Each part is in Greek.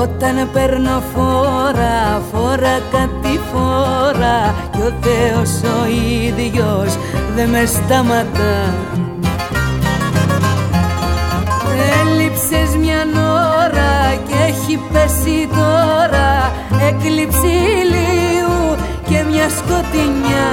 Όταν παίρνω φόρα, φόρα κάτι φόρα Κι ο Θεός ο ίδιος δεν με σταματά. Έλειψες μια ώρα και έχει πέσει τώρα Έκλειψη ηλίου και μια σκοτεινιά.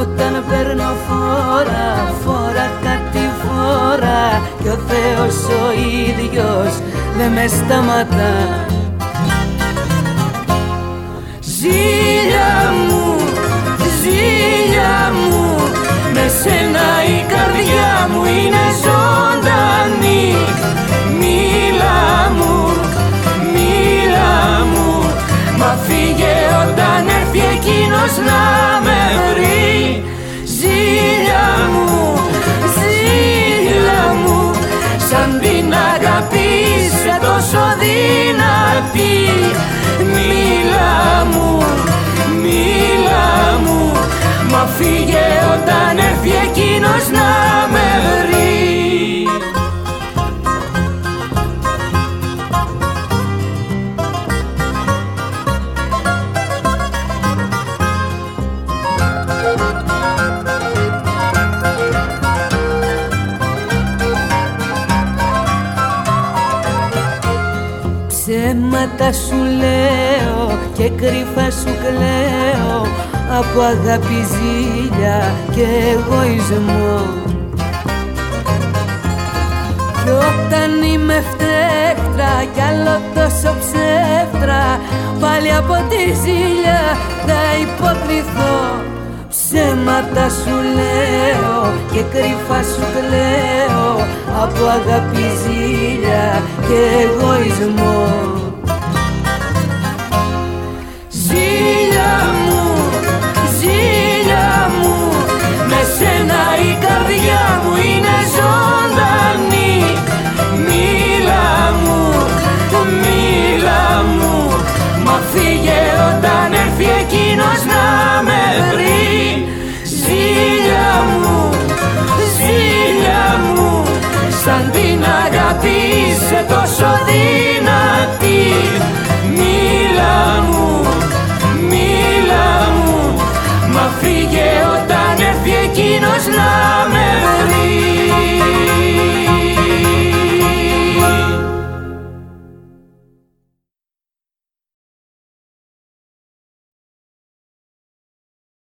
Όταν παίρνω φόρα, φόρα κάτι φόρα Κι ο Θεός ο ίδιος δεν με σταματά. Ζήλια μου, ζήλια μου Με σένα η καρδιά μου είναι ζωντανή. Μίλα μου, μίλα μου Μα φύγε όταν έρθει εκείνος να με βρει. Ζήλια μου, ζήλια μου Σαν την αγάπη σε τόσο δυνατή Μίλα Ψέματα σου λέω και κρυφά σου κλαίω. Από αγάπη ζήλια και εγωισμό. Κι όταν είμαι φταίχτρα κι άλλο τόσο ψεύτρα πάλι από τη ζήλια θα υποκριθώ. Ψέματα σου λέω και κρυφά σου κλαίω από αγάπη ζήλια και εγωισμό την αγάπη τόσο δυνατή.